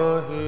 ਗੁਰੂ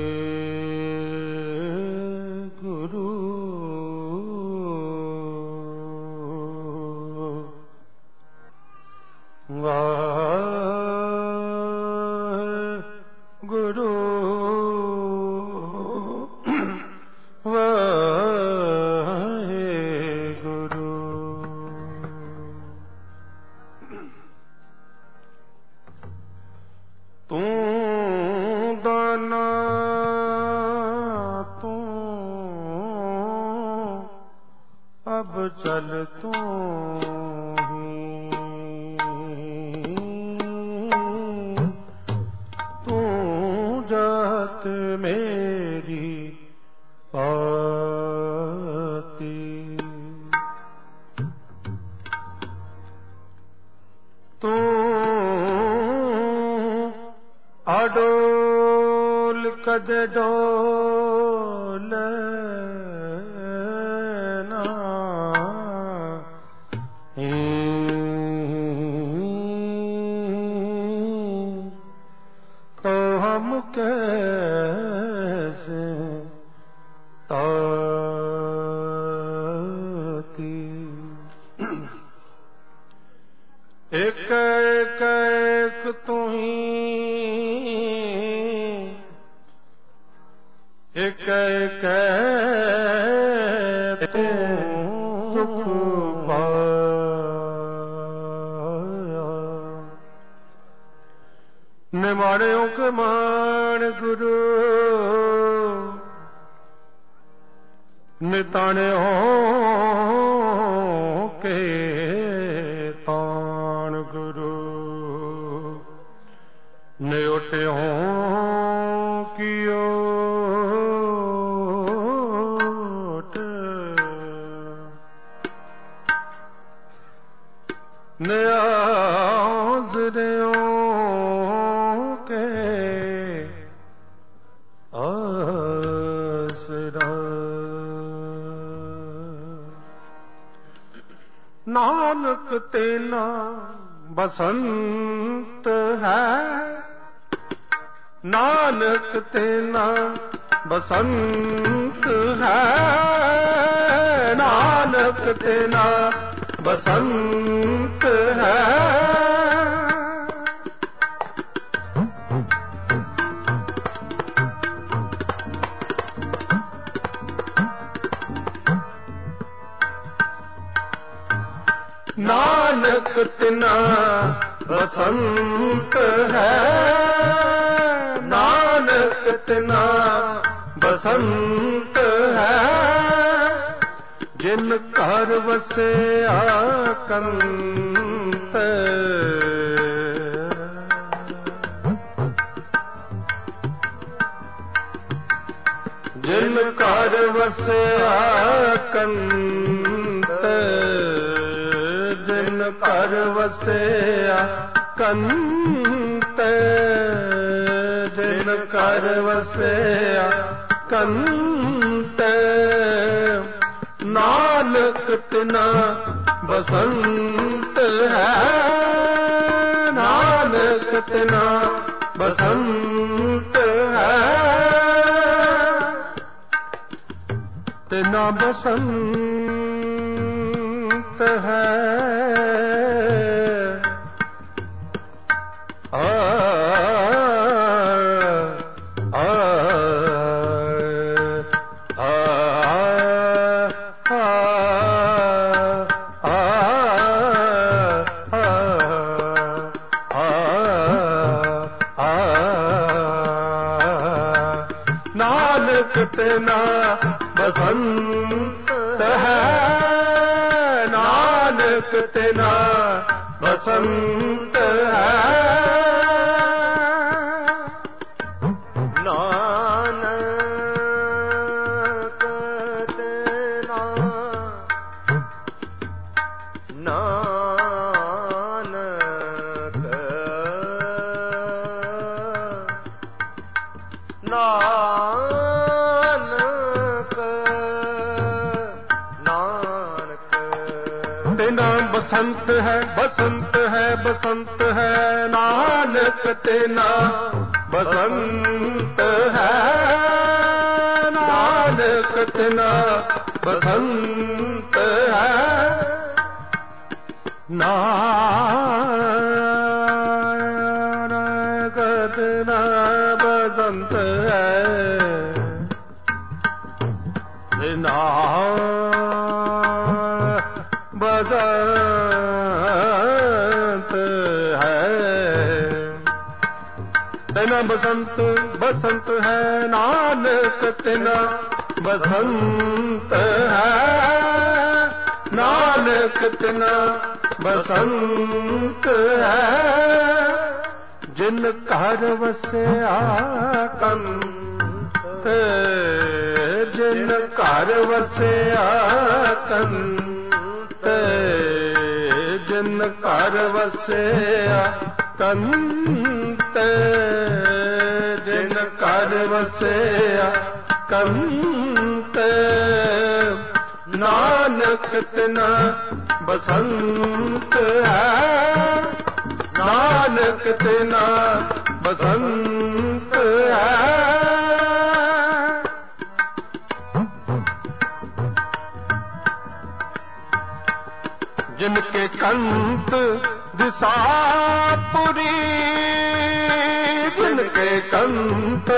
ਨਿਮਾਣਿਓ ਕੇ ਮਾਣ ਗੁਰੂ। ਨਿਤਾਣਿਓ ਕੇ ਤਾਣ ਗੁਰੂ। ਨਿਉਟਿਓ ਹੋ ਤੇਨਾ ਬਸੰਤ ਹੈ। ਨਾਨਕ ਤੇਨਾ ਬਸੰਤ ਹੈ। ਨਾਨਕ ਤੇਨਾ ਬਸੰਤ ਹੈ। ਨਾਨਕ ਤਿਨਾ ਬਸੰਤ ਹੈ। ਨਾਨਕ ਤਿਨਾ ਬਸੰਤ ਹੈ। ਜਿਨ ਘਰ ਵਸਿਆ ਕੰਤ। ਜਿਨ ਘਰ ਵਸਿਆ ਕੰਤ। ਜਿਨ ਘਰ ਵਸਿਆ, ਕੰਤ ਜਿਨ ਘਰ ਵਸਿਆ, ਕੰਤ ਨਾਨਕ ਤਿਨਾ ਬਸੰਤ ਹੈ। ਨਾਨਕ ਤਿਨਾ ਬਸੰਤ ਹੈ। ਤਿਨਾ ਬਸੰਤ ਬਸੰਤ ਹੈ ਬਸੰਤ ਹੈ ਬਸੰਤ ਹੈ, ਨਾਨਕ ਤੇਨਾ ਬਸੰਤ ਹੈ, ਨਾਨਕ ਤਿਨਾ ਬਸੰਤ ਹੈ, ਨਾਨਕ ਤਿਨਾ ਬਸੰਤ ਹੈ ਨਾ। ਬਸੰਤ ਬਸੰਤ ਬਸੰਤ ਹੈ ਨਾਨਕ ਤਿਨਾ, ਬਸੰਤ ਹੈ ਨਾਨਕ ਤਿਨਾ, ਬਸੰਤ ਹੈ। ਜਿਨ ਘਰ ਵਸਿਆ ਕੰਤ, ਜਿਨ ਘਰ ਵਸਿਆ ਕੰਤ, ਜਿਨ ਘਰ ਵਸਿਆ ਕੰਤ। ਕਰ ਵਸਿਆ ਕੰਤ। ਨਾਨਕ ਤਨਾ ਬਸੰਤ ਹੈ। ਨਾਨਕ ਤਨਾ ਬਸੰਤ ਹੈ। ਜਿਨ ਕੇ ਕੰਤ ਦਿਸਾਪੁਰੀ कंत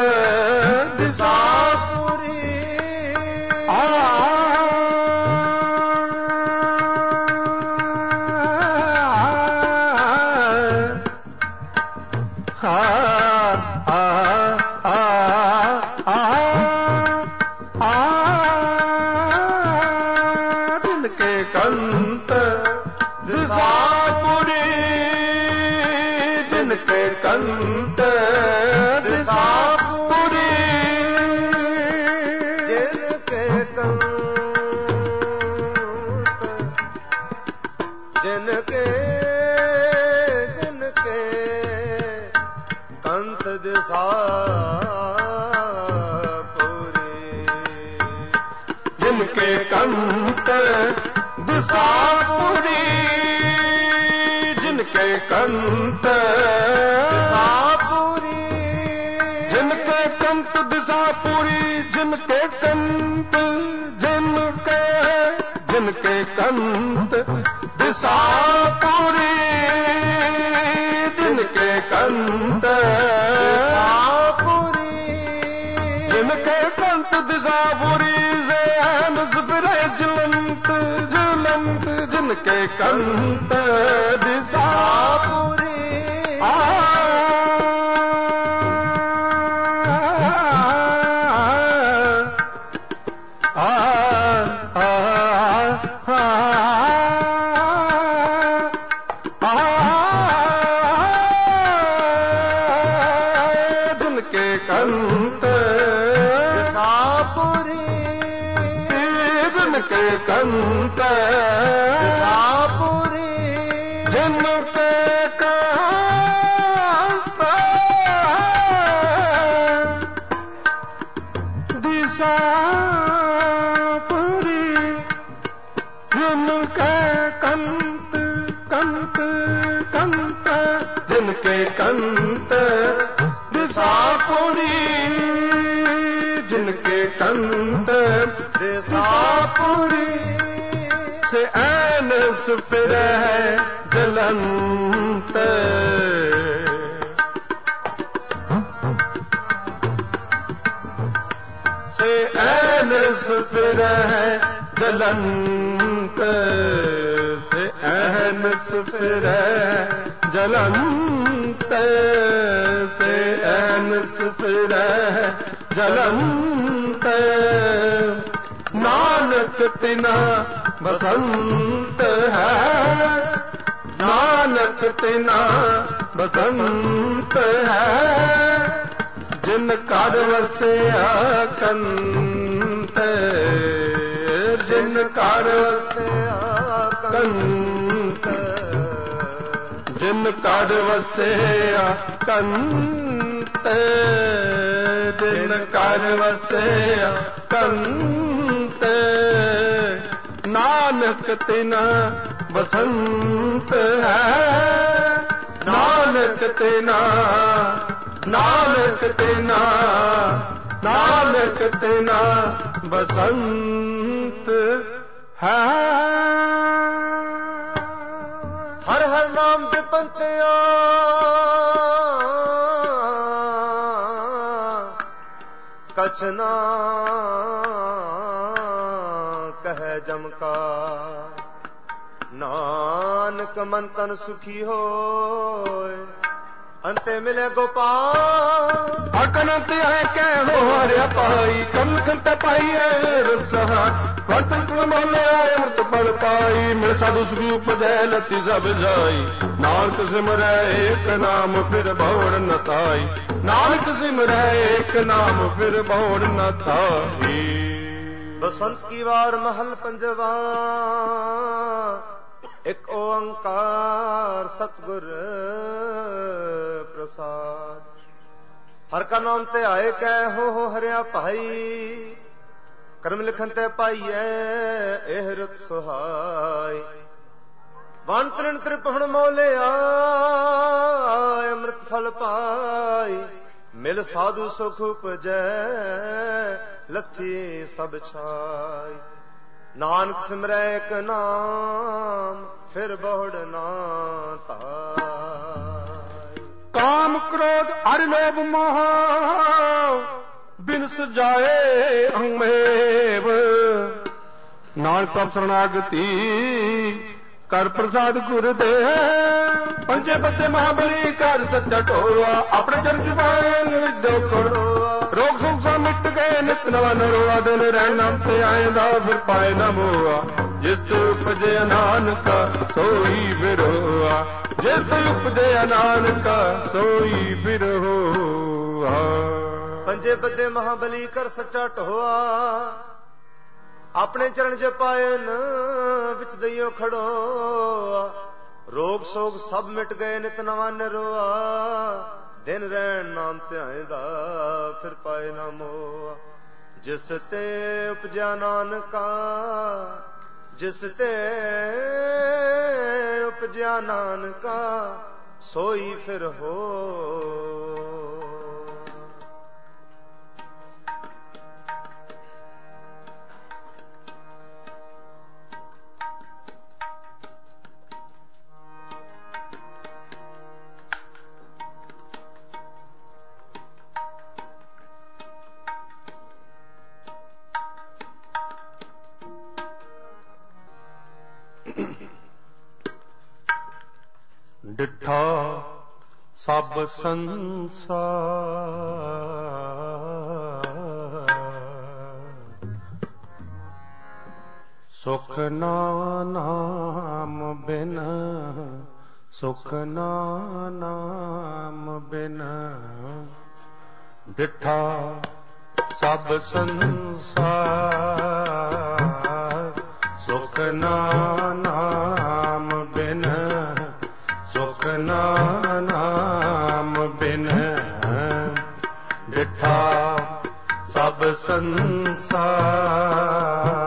कंत दिशापुरी जिनके कंत दिशापुरी जिनके कंत जिनके जिनके कंत दिशापुरी जिनके कंत दिशापुरी जिनके कंत दिशापुरी जैन फिरे जुलंत जुलंत जिनके कंत on. कंत दिशापुरी जिनके कंत दिशापुरी से ऐनस फिर है जलंत से ऐनस फिर है जलंत से ऐनस फिर है जलंत से ऐनस फिर है जलंत नानक तिना बसंत है नानक तिना बसंत है जिन कर वसिया कंत जिन कर कंत ਮਨ ਕਰ ਵਸਿਆ ਕੰਤ ਦਿਨ ਕਰ ਵਸਿਆ ਕੰਤ ਨਾਨਕ ਤਿਨ ਬਸੰਤ ਹੈ। ਨਾਨਕ ਤਿਨ ਨਾਨਕ ਤਿਨ ਨਾਨਕ ਤਿਨ ਬਸੰਤ ਹੈ। ਹਰ ਹਰ ਨਾਮ ਜਪੰਤਿਆ ਕਛ ਨਾਨਕ ਮਨ ਤਨ ਸੁਖੀ ਹੋਏ, ਅੰਤੇ ਮਿਲੇ ਗੋਪਾਲ। ਅਕਨ ਤੇ ਹੈ ਕਹਿ ਹੋ ਹਰਿਆ ਪਾਈ ਕਮ ਕੰਤ ਪਾਈ ਰਸਹਾ। ਵਤਨ ਕੁਲ ਮੋਲੇ ਆਏ ਅਮਰਤ ਪਲ ਪਾਈ, ਮਿਲ ਸਾਧੂ ਸੁਖੀ ਉਪਜੈ, ਲਤੀ ਸਭ ਜਾਈ। ਨਾਨਕ ਸਿਮਰੈ ਏਕ ਨਾਮ, ਫਿਰ ਭਉੜ ਨ ਤਾਈ ਨਾਨਕ ਸਿਮਰੈ ਏਕ ਨਾਮ, ਫਿਰ ਭਉੜ ਨ ਤਾਈ ਬਸੰਤ ਕੀ ਵਾਰ ਮਹਲ ਪੰਜਵਾ। ਇੱਕ ਓੰਕਾਰ ਸਤਗੁਰ ਪ੍ਰਸਾਦ। ਹਰ ਕਾ ਨਾਮ ਤੇ ਆਏ ਕਹਿ ਹੋ ਹਰਿਆ ਭਾਈ। ਕਰਮ ਲਿਖਨ ਤੇ ਪਾਈਐ, ਇਹ ਰਤ ਸੁਹਾਈ। ਵਨ ਤ੍ਰਿਣ ਤ੍ਰਿਪਹਣ ਮੋਲਿਆ ਅੰਮ੍ਰਿਤ ਫਲ ਪਾਈ। ਮਿਲ ਸਾਧੂ ਸੁਖ ਉਪਜੈ, ਲੱਥੀ ਸਭ ਛਾਈ। ਨਾਨਕ ਸਿਮਰੈ ਇੱਕ ਨਾਮ, ਫਿਰ ਬਹੁੜ ਨਾ ਤਾਈ। ਕਾਮ ਕ੍ਰੋਧ ਅਰ ਲੋਭ ਮੋਹ ਬਿਨ ਸਜਾਏ ਅੰਮੇਵ ਨਾਨਕ ਪ੍ਰਭ ਸਰਣਾਗਤੀ ਕਰ ਪ੍ਰਸਾਦ ਗੁਰ ਦੇ ਪੰਜੇ ਬੱਚੇ ਮਹਾਬਲੀ ਕਰ ਸੱਚਾ ਢੋਆ ਆਪਣੇ ਜਨ ਜੁਬਾਨ ਵਿੱਚ ਦੋ ਰੋਗ ਸੁਖ ਸਭ ਮਿਟ ਗਏ ਨਿਤ ਨਵਾ ਨਰੋਆ, ਦਿਨ ਰਹਿਣ ਨਾਮ ਤੇ ਦਾ ਫਿਰ ਪਾਏ ਨਾ ਮੋਆ। ਜਿਸ ਤੇ ਉਪਜੇ ਨਾਨਕਾ, ਸੋਈ ਫਿਰੋਆ ਜਿਸ ਤੇ ਉਪਜੇ ਨਾਨਕਾ, ਸੋਈ ਫਿਰੋਆ ਪੰਜੇ ਬੱਦੇ ਮਹਾਬਲੀ ਕਰ ਸੱਚਾ ਢੋਆ। ਆਪਣੇ ਚਰਨ ਚ ਪਾਇਨ ਵਿੱਚ ਦਈਓ ਖੜੋਆ। ਰੋਗ ਸੋਗ ਸਭ ਮਿਟ ਗਏ ਨਿਤ ਨਵਾਂ ਨਰੋਆ। ਦਿਨ ਰਹਿਣ ਨਾਮ ਧਿਆਇਂਦਾ ਫਿਰ ਪਾਏ ਨਾ ਮੋਆ। ਜਿਸ ਤੇ ਉਪਜਿਆ ਨਾਨਕਾ, ਜਿਸ ਤੇ ਉਪਜਿਆ ਨਾਨਕਾ, ਸੋਈ ਫਿਰ ਹੋ ਸੰਸਾਰ। ਸੁਖ ਨਾ ਨਾਮ ਬਿਨ ਸੁਖ ਨਾ ਨਾਮ ਬਿਨ ਡਿਠਾ ਸਭ ਸੰਸਾਰ। ਸੁਖ ਨਾ ਸੰਸਾਰ।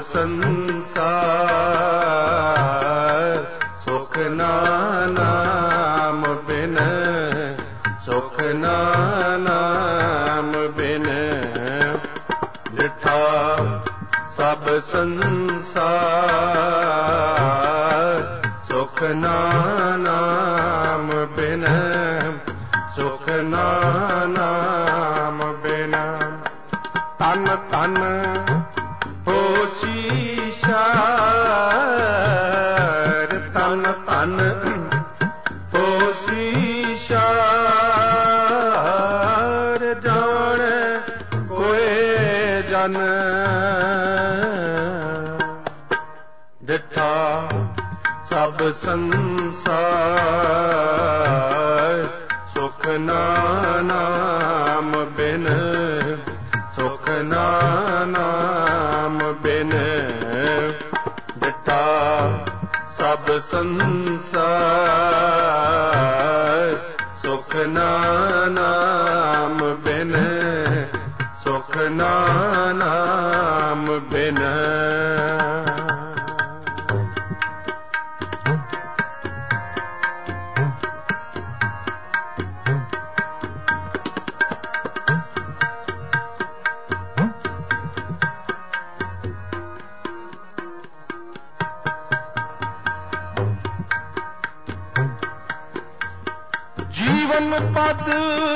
ਸਭ ਸੰਸਾਰ। ਸੁਖ ਨਾਮ ਬਿਨ ਸੁਖ ਨਾਮ ਬਿਨ। ਡਟਾ ਸਭ ਸੰਸਾਰ पत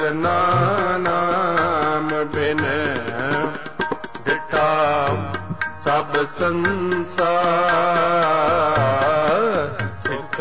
ਆਪਣਾ ਨਾਮ ਬਿਨ ਸਭ ਸੰਸਾਰ ਸੁਖ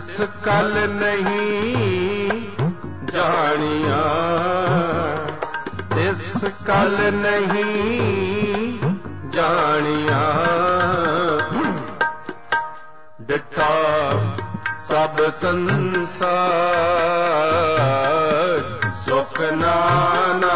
ਤਿਸ ਕਲ ਨਹੀਂ ਜਾਣੀਆਂ। ਇਸ ਕਲ ਨਹੀਂ ਜਾਣੀਆਂ। ਡਟਾ ਸਭ ਸੰਸਾਰ ਸੁਖ ਨਾਨ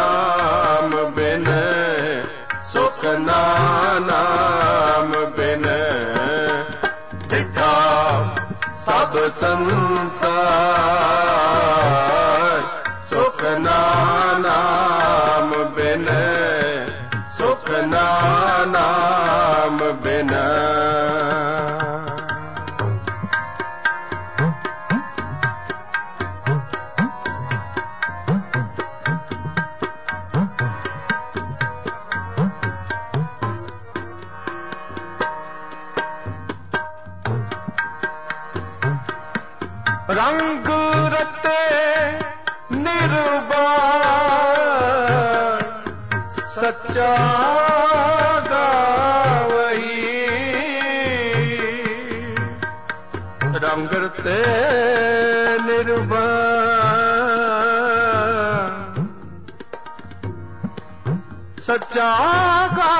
वतन सा ਸੱਚਾ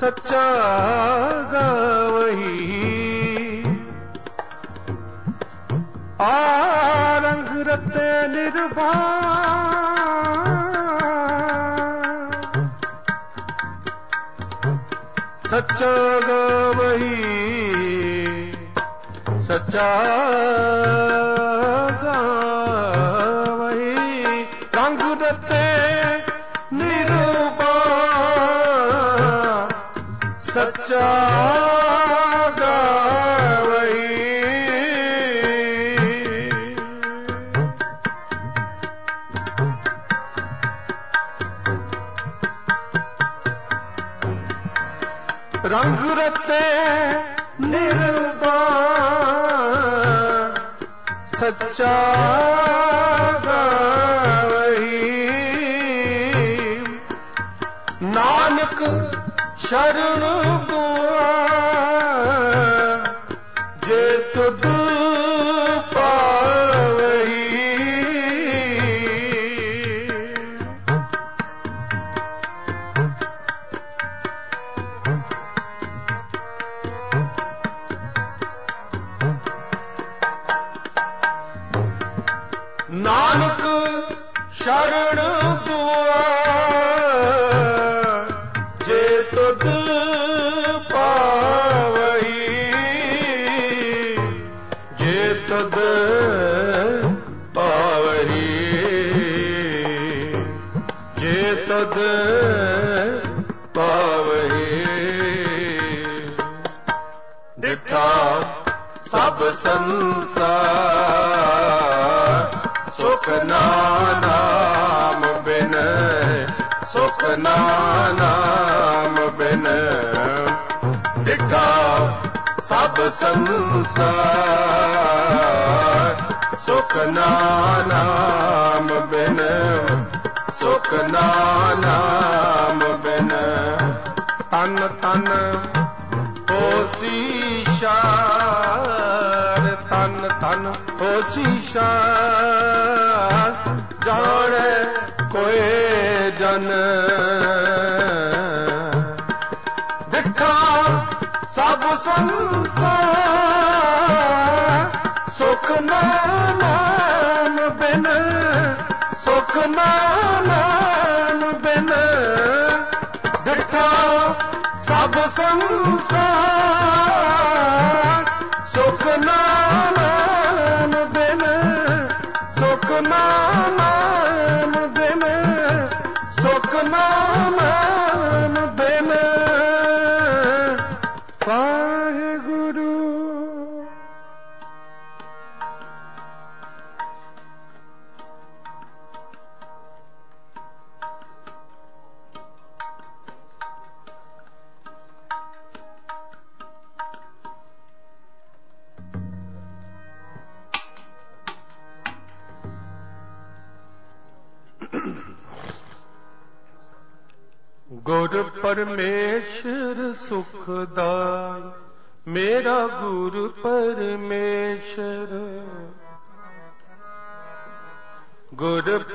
ਸੱਚਾ ਗਾਵਈ ਆ ਰੰਗ ਰਤੇ ਨਿਰਵਾਣ ਸੱਚਾ ਗਾਵਈ ਸੱਚਾ ਸ਼ਰਨ ਸੁਖ ਨਾਮ ਬਿਨ ਦਿੱਠਾ ਸਭ ਸੰਸਾਰ। ਸੁਖ ਨਾਮ ਬਿਨ ਸੁਖ ਨਾਮ ਬਿਨ। ਤਨ ਤਨ ਜਨ। ਦਿੱਖਾ ਸਭ ਸੰਸਾਰ। ਸੁਖ ਨਾਮ ਬਿਨ ਸੁਖ ਨਾਮ ਬਿਨ। ਦਿੱਖਾ ਸਭ ਸੰਸਾਰ।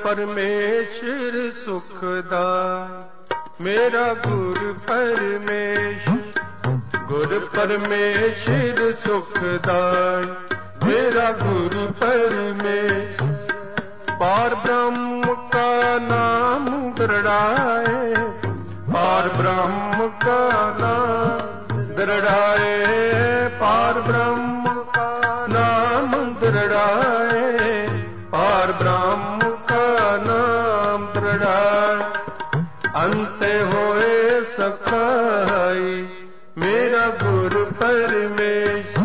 ਪਰਮੇਸ਼ਰ ਸੁਖਦਾ ਮੇਰਾ ਗੁਰ ਪਰਮੇਸ਼ਰ ਗੁਰ ਪਰਮੇਸ਼ਰ ਸੁਖਦਾ ਮੇਰਾ ਗੁਰ ਪਰਮੇਸ਼ਰ, ਪਾਰ ਬ੍ਰਹਮ ਕਾ ਨਾਮ ਦਰੜਾਏ। ਪਾਰ ਬ੍ਰਹਮ ਕਾ ਨਾਮ ਦਰੜਾਏ। ਪਾਰ ਬ੍ਰਹਮ ਕਾ ਨਾਮ ਦਰੜਾਏ। ਪਰਮੇਸ਼,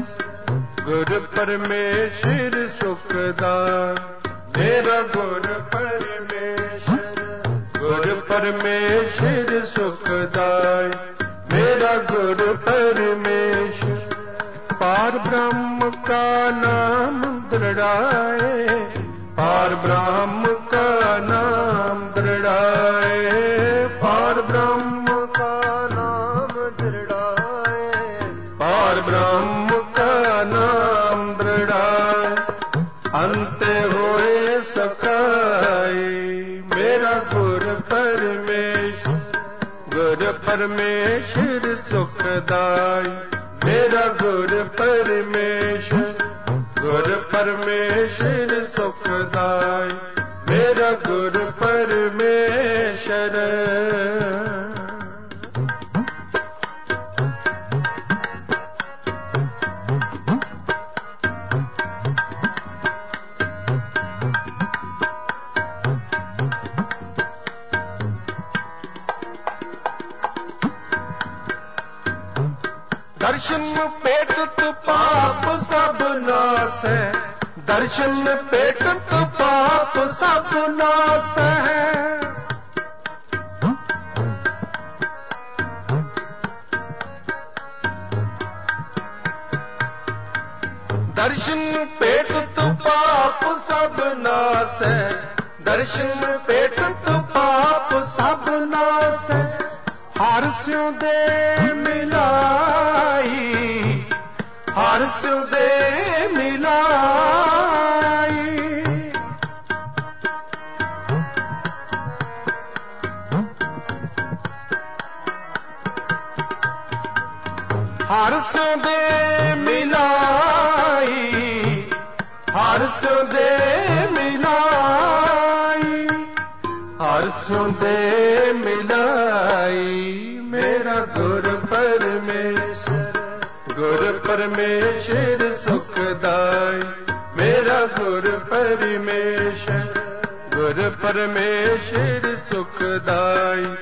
ਗੁਰ ਪਰਮੇਸ਼ਰ ਸੁਖਦਾ ਮੇਰਾ ਗੁਰ ਪਰਮੇਸ਼ ਗੁਰ ਪਰਮੇਸ਼ਰ ਸੁਖਦਾਈ ਮੇਰਾ ਗੁਰ ਪਰਮੇਸ਼ ਪਾਰ ਬ੍ਰਹਮ ਕਾ ਨਾਮ ਦ੍ਰਿੜਾਏ। ਪਾਰ ਬ੍ਰਹਮ ਕਾ ਨਾਮ ਦ੍ਰਿੜਾਏ। ਪਰਮੇਸ਼ਰ ਸੁਖਦਾਈ। ਮੇਰਾ ਗੁਰ ਪਰਮੇਸ਼ਰ ਗੁਰ ਪਰਮੇਸ਼ਰ ਦਰਸ਼ਨ ਪੇਟਤ ਪਾਪ ਸਭ ਨਾਸੈ। ਦਰਸ਼ਨ ਪੇਟਤ ਪਾਪ ਸਭ ਨਾਸੈ। ਦਰਸ਼ਨ ਪੇਟਤ ਪਾਪ ਸਭ ਨਾਸੈ। ਦਰਸ਼ਨ ਪਰਮੇਸ਼ਰ ਸੁਖਦਾਈ।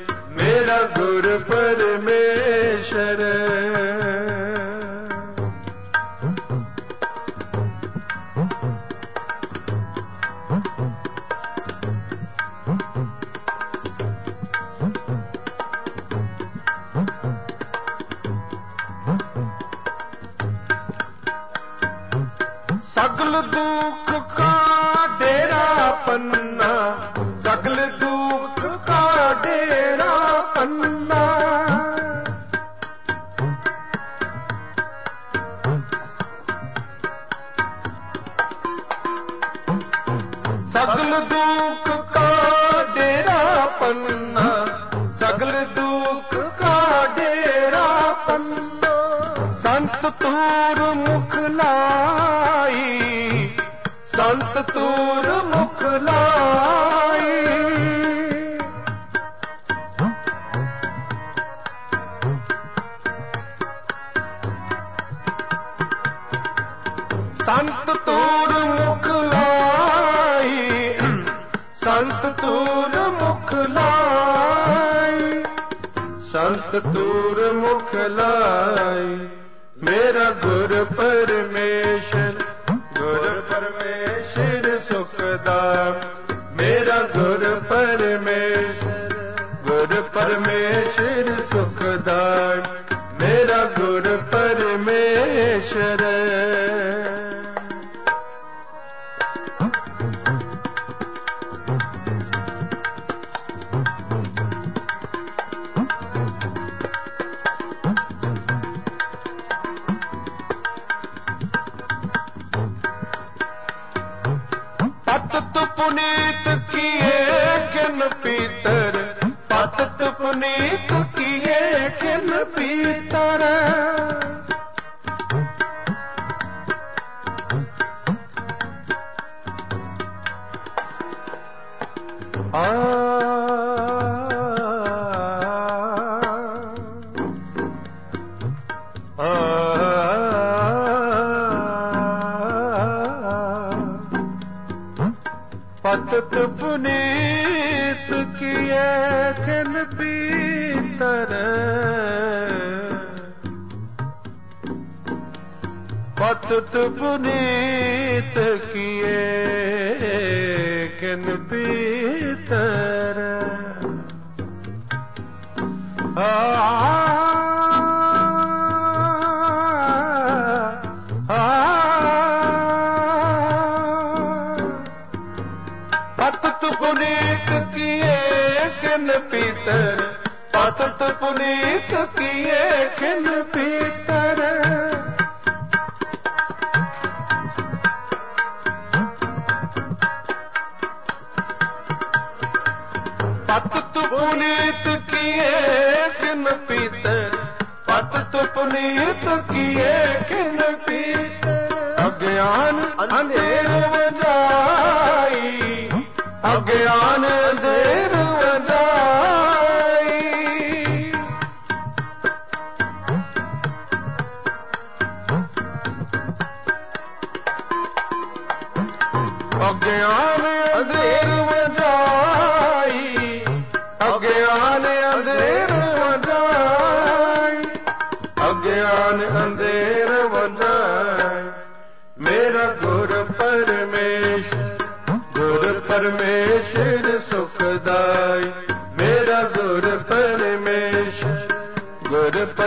people did.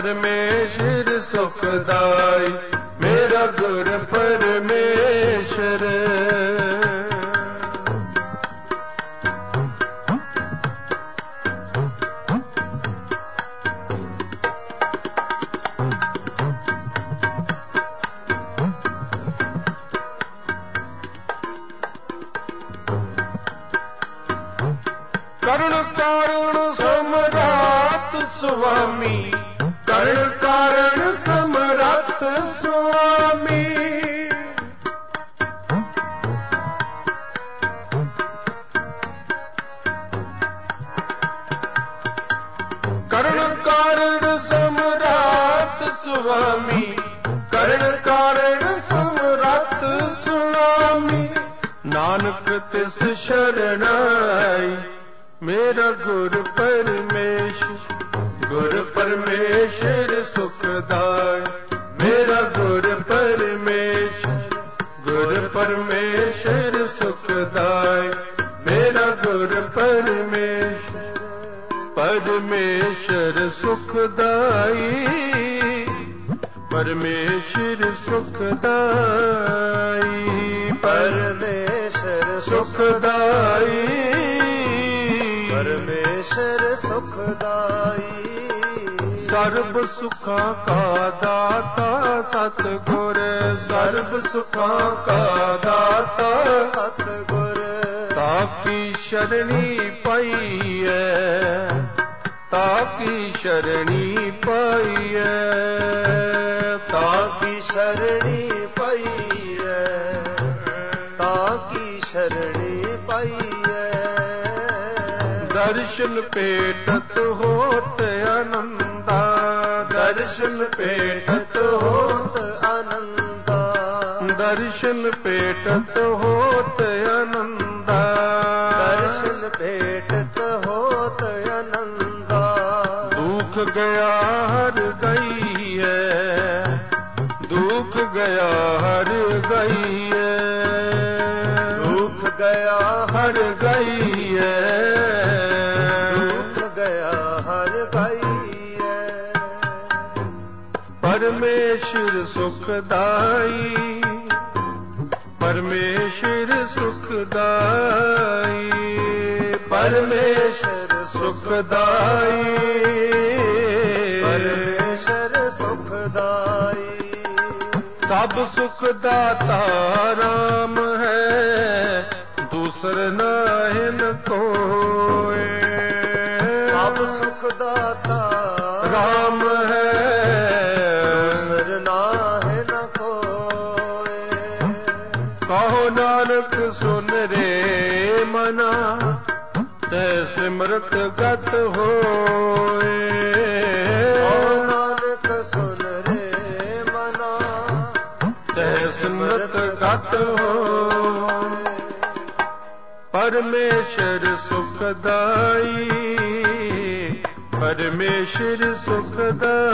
ਪਰਮੇਸ਼ਰ ਸੁਖਦਾਈ ਦਾਤਾ, ਸਤਿਗੁਰ, ਸਰਬ ਸੁਖਾਂ ਕਾ ਦਾਤਾ। ਸਤਿਗੁਰ ਤਾਕੀ ਸ਼ਰਣੀ ਪਾਈਐ? ਤਾਕੀ ਸ਼ਰਣੀ ਪਾਈਐ? ਤਾਕੀ ਕੀ ਸ਼ਰਣੀ ਪਈਐ? ਤਾਂ ਕੀ ਸ਼ਰਣੀ ਪਈਐ? ਦਰਸ਼ਨ ਭੇਟਤ ਹੋਤ ਆਨੰਦਾ। ਦਰਸ਼ਨ ਦਰਸ਼ਨ ਭੇਟਤ ਹੋਤ ਆਨੰਦਾ। ਦਰਸ਼ਨ ਭੇਟਤ ਹੋਤ ਆਨੰਦਾ। ਦੁਖ ਗਿਆ ਹਰ ਗਈਐ ਦੁਖ ਗਿਆ ਹਰ ਗਈਐ। ਦੁਖ ਗਿਆ ਹਰ ਗਈਐ ਦੁਖ ਗਿਆ ਹਰ ਗਈਐ। ਪਰਮੇਸ਼ਰ ਸੁਖਦਾਈ ਪਰਮੇਸ਼ਰ ਸੁਖਦਾਈ ਪਰਮੇਸ਼ਰ ਸੁਖਦਾਈ ਪਰਮੇਸ਼ਰ ਸੁਖਦਾਈ ਸਭ ਸੁਖ ਦਾਤਾ ਰਾਮ ਹੈ ਦੂਸਰ ਨਾਹਿਨ ਕੋਏ। ਸਭ ਸੁਖ ਦਾਤਾ ਰਾਮ ਸਿਮਰਤ ਗਤ ਹੋਏ। ਓ ਨਾਨਕ ਸੁਨ ਰੇ ਮਨਾ। ਤੈ ਸਿਮਰਤ ਗਤ ਹੋਏ। ਪਰਮੇਸ਼ਰ ਸੁਖਦਾਈ ਪਰਮੇਸ਼ਰ ਸੁਖਦਾਈ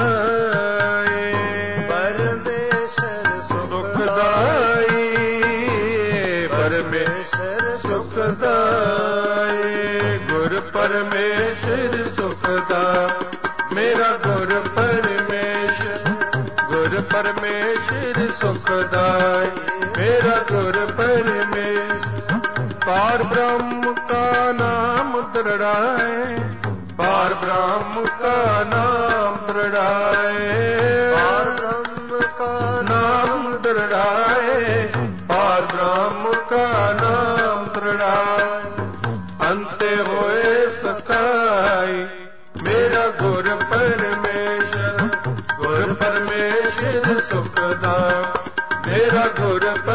ਪਰਮੇਸ਼ਰ ਸੁਖਦਾ ਮੇਰਾ ਗੁਰ ਪਰਮੇਸ਼ਰ ਗੁਰ ਪਰਮੇਸ਼ਰ ਸੁਖਦਾ ਮੇਰਾ ਗੁਰ ਪਰਮੇਸ਼ਰ, ਪਾਰ ਬ੍ਰਹਮ ਕਾ ਨਾਮ ਦਰੜਾਏ। ਪਾਰ ਬ੍ਰਹਮ ਕਾ ਨਾਮ ਦਰੜਾਏ।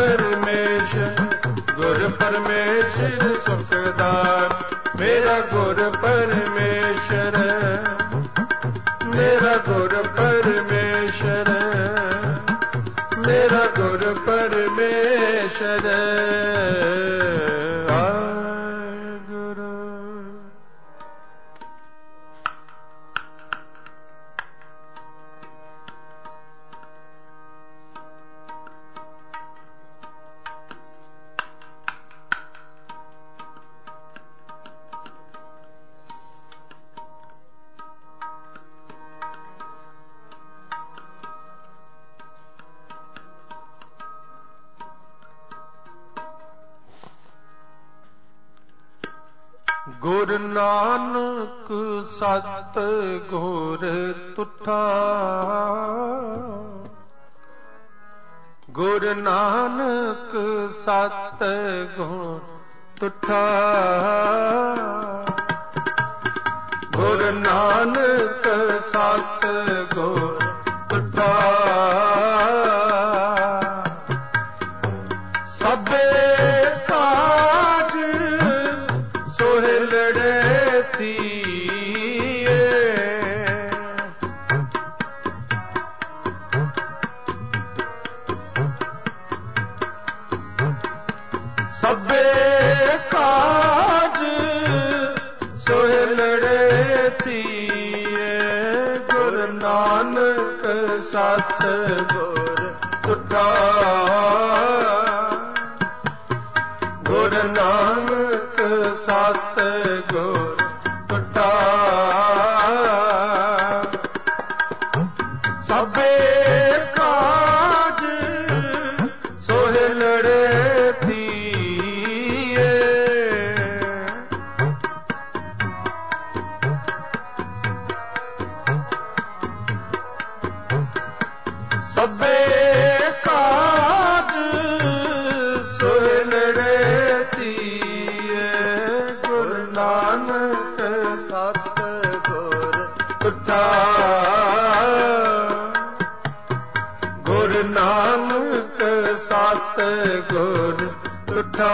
ਪਰਮੇਸ਼ ਗੁਰ ਪਰਮੇਸ਼ਰ ਸੁਖਦਾਰ। ਮੇਰਾ ਗੁਰ ਪਰਮੇਸ਼ਰ ਮੇਰਾ ਗੁਰ ਪਰਮੇਸ਼ਰ ਮੇਰਾ ਗੁਰ ਪਰਮੇਸ਼ਰ। ਗੁਰ ਨਾਨਕ ਸਤ ਗੁਰ ਤੁਠਾ। ਗੁਰ ਨਾਨਕ ਸਤ ਗੁਰ ਤੁਠਾ। ਗੁਰ ਨਾਨਕ ਸਤ ਗੁਰ ਤੁਠਾ। ਝੂਠਾ ਗੁਰ ਨਾਨਕ ਸਤ ਗੁਰ ਝੂਠਾ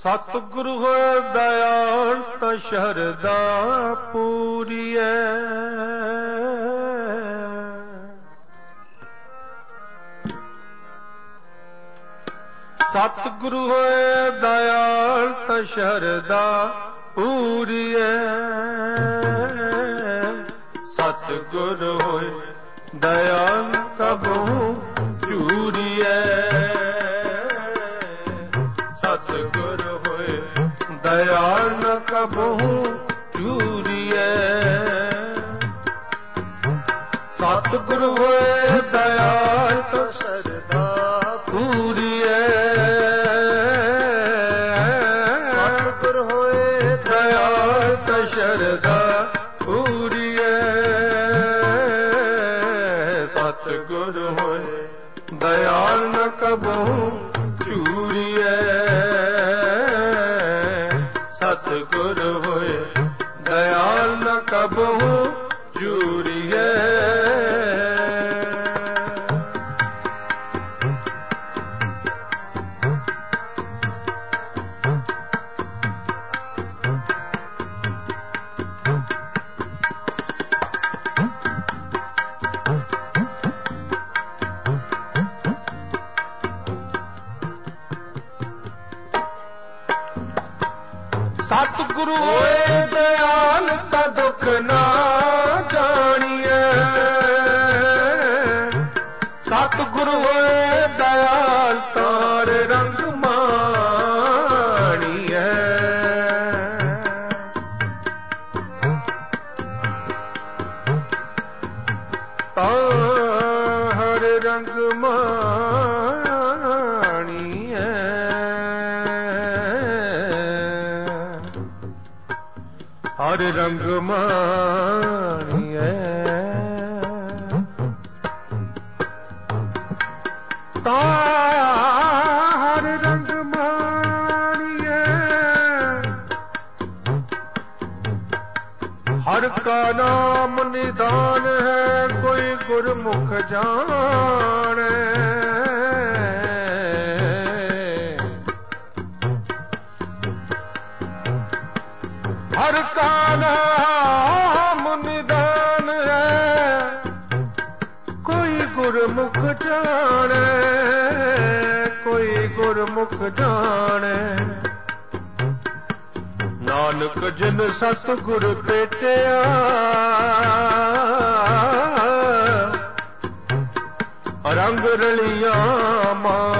ਸਤਿਗੁਰੂ ਹੋਏ ਦਇਆਲ ਤਾਂ ਸ਼ਰਦਾ ਪੂਰੀਐ। ਸਤਿਗੁਰ ਹੋਏ ਦਇਆਲ ਤਾਂ ਸ਼ਰਦਾ ਪੂਰੀਐ। ਸਤਿਗੁਰ ਹੋਏ ਦਇਆਲ ਤਬੂ प्यार न कबहू चूरिए सतगुरु होए दयाल तो मां ਭਜਨ ਸਤਗੁਰ ਪੇਟਿਆ ਰੰਗ ਰਲੀਆਂ ਮਾਂ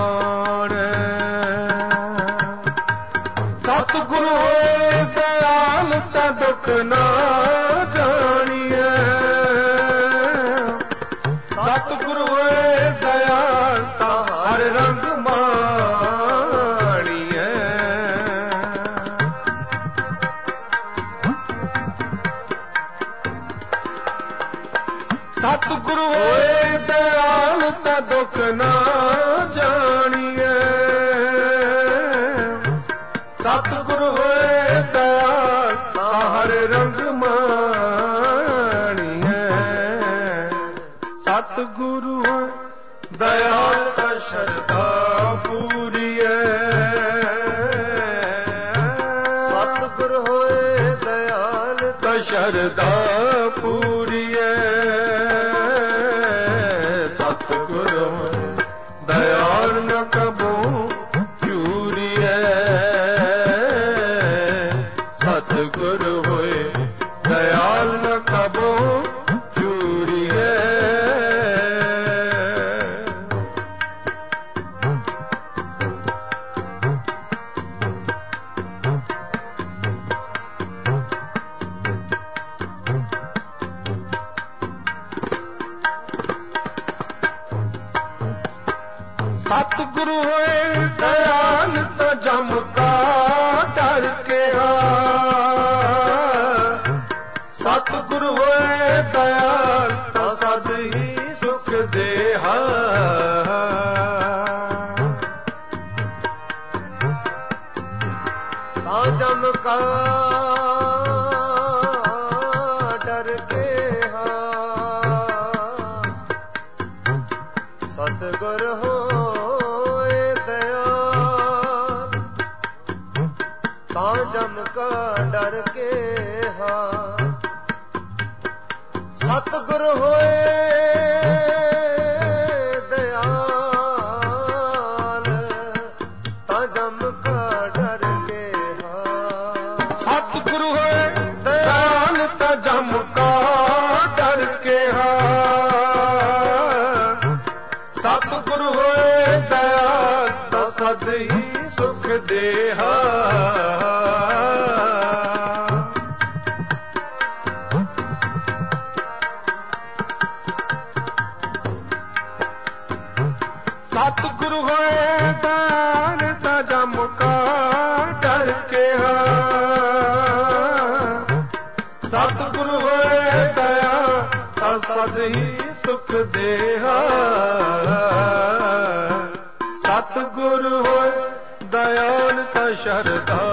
ਸਤਿਗੁਰੂ ਹੋਏ ਦਇਆਲ ਤਾਂ ਦੁੱਖ ਨਾ ਜਾਣੀਏ ਸਤਿਗੁਰੂ ਹੋਏ ਦਇਆਲ ਤਾਂ ਹਰ ਰੰਗ ਮਾਣੀਏ ਸਤਿਗੁਰੂ ਦਇਆਲ ਦਾ ਸ਼ਰਧਾ ਪੂਰੀ ਹੈ ਸਤਿਗੁਰੂ ਹੋਏ ਦਇਆਲ ਤਾਂ ਸ਼ਰਧਾ ਕਰ ਕੇ ਸਤਗੁਰ ਹੋਏ करता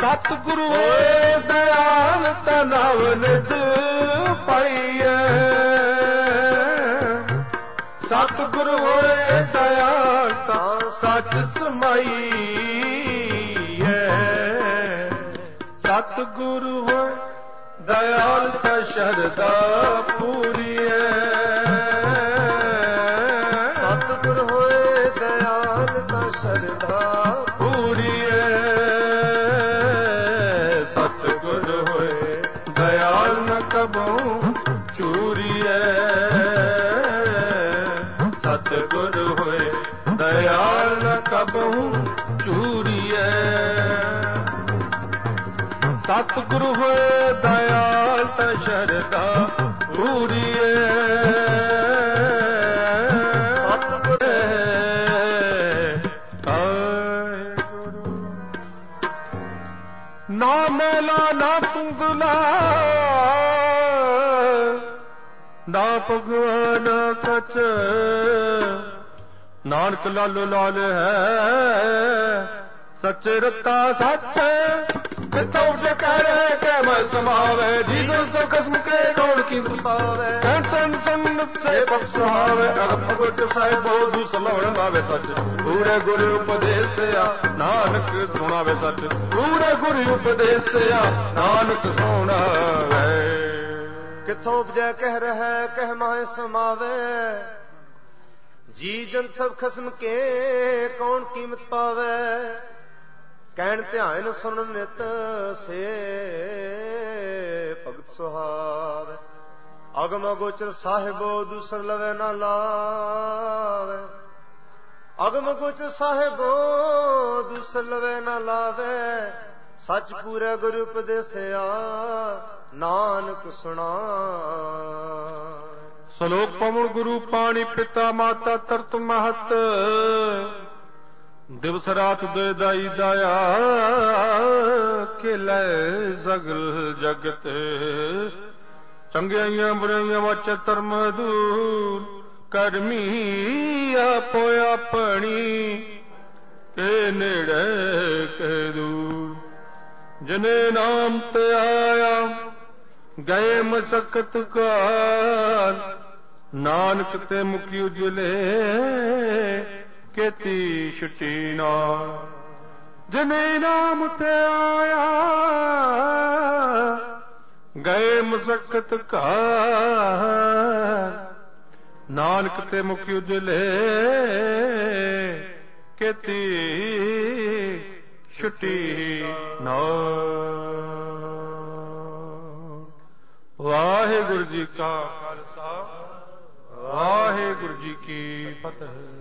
ਸਤਿਗੁਰੂ ਏ ਦਇਆਲ ਤਨਵ ਨੇ ਸ਼ਰਦਾ ਪੂਰੀਐ ਸਤਿਗੁਰ ਹੋਏ ਦਿਆਲ ਤਾਂ ਸ਼ਰਧਾ ਪੂਰੀਐ ਸਤਿਗੁਰ ਹੋਏ ਦਇਆਲ ਨ ਕਬਉ ਚੂਰੀਐ ਸਤਿਗੁਰ ਹੋਏ ਦਇਆਲ ਨ ਕਬਉ ਚੂਰੀਐ ਸਤਿਗੁਰੂ ਹੋਏ ਦਇਆਲ ਸ਼ਰਦਾ ਪੂਰੀਐ ਨਾ ਮੇਲਾ, ਨਾ ਪੁੰਗਲਾ ਨਾ ਭਗਵਾਨ ਕਚ ਨਾਨਕ ਲਾਲੋ ਲਾਲ ਹੈ। ਸੱਚੇ ਰਤਾ ਸੱਚ ਕਿ ਮੈਂ ਸਮਾਵੇ ਜੀਸਸ ਸੋ ਕਸਮ ਕੇ ਕੌਣ ਕੀ ਪਾਵੇ ਤਨ ਤਨ ਤਨ ਸੇ ਬਖਸ਼ਾਵੇ ਅਗ ਭਗਤ ਸਾਹਿਬੋ ਦੂ ਸਲਾਵਣ ਮਾਵੇ ਸੱਚ। ਪੂਰੇ ਗੁਰੂ ਉਪਦੇਸਿਆ ਨਾਨਕ ਸੁਣਾਵੇ ਸੱਚ। ਪੂਰੇ ਗੁਰੂ ਉਪਦੇਸਿਆ ਨਾਨਕ ਸੁਣਾਵੇ ਕਿਥੋਂ ਉਪਜੈ ਕਹਿ ਰਹਿ ਕਹਿ ਮਾਹਿ ਸਮਾਵੇ। ਜੀ ਜਨ ਸਭ ਖਸਮ ਕੇ ਕੌਣ ਕੀਮਤ ਪਾਵੇ? ਕਹਿਣ ਧਿਆਨ ਸੁਣਨ ਨਿਤ ਸੇ, ਭਗਤ ਸੁਹਾਵੇ। ਅਗਮ ਗੋਚਰ ਸਾਹਿਬੋ ਦੂਸਰ ਲਵੇ ਨਾ ਲਾਵੇ। ਅਗਮ ਗੋਚਰ ਸਾਹਿਬੋ ਦੂਸਰ ਲਵੇ ਨਾ ਲਾਵੇ। ਸੱਚ ਪੂਰਾ ਗੁਰੂ ਉਪਦੇਸਿਆ, ਨਾਨਕ ਸੁਣਾ। ਸਲੋਕ ਪਵਨ ਗੁਰੂ, ਪਾਣੀ ਪਿਤਾ, ਮਾਤਾ, ਤਰਤ ਮਹਤ। ਦਿਵਸ ਰਾਤ ਦੇ ਦਾਈ ਦਾਇਆ ਕਿ ਲੈ ਸਗਲ ਜਗਤ। ਚੰਗਿਆਈਆਂ ਬੁਰਾਈਆਂ ਵਾਚ ਧਰਮ ਦੂਰ ਕਰਮੀ ਆਪੋ ਆਪਣੀ ਕੇ ਨੇੜੇ ਕੇ ਦੂਰ। ਜਨੇ ਨਾਮ ਤੇ ਆਇਆ, ਗਏ ਮਸਕਤ ਕਾਲ ਨਾਨਕ ਤੇ ਮੁਕੀ ਉਜਲੇ। ਕੀਤੀ ਛੁੱਟੀ ਨਾਲ ਜਨੇ ਨਾਮ ਤੇ ਆਇਆ। ਗਏ ਮਸਕਤ ਕਾਲ ਨਾਨਕ ਤੇ ਮੁਕੀ ਉਜਲੇ ਕੀਤੀ ਛੁੱਟੀ ਨਾ ਵਾਹਿਗੁਰੂ ਜੀ ਕਾ ਖਾਲਸਾ, ਵਾਹਿਗੁਰੂ ਜੀ ਕੀ ਫਤਿਹ।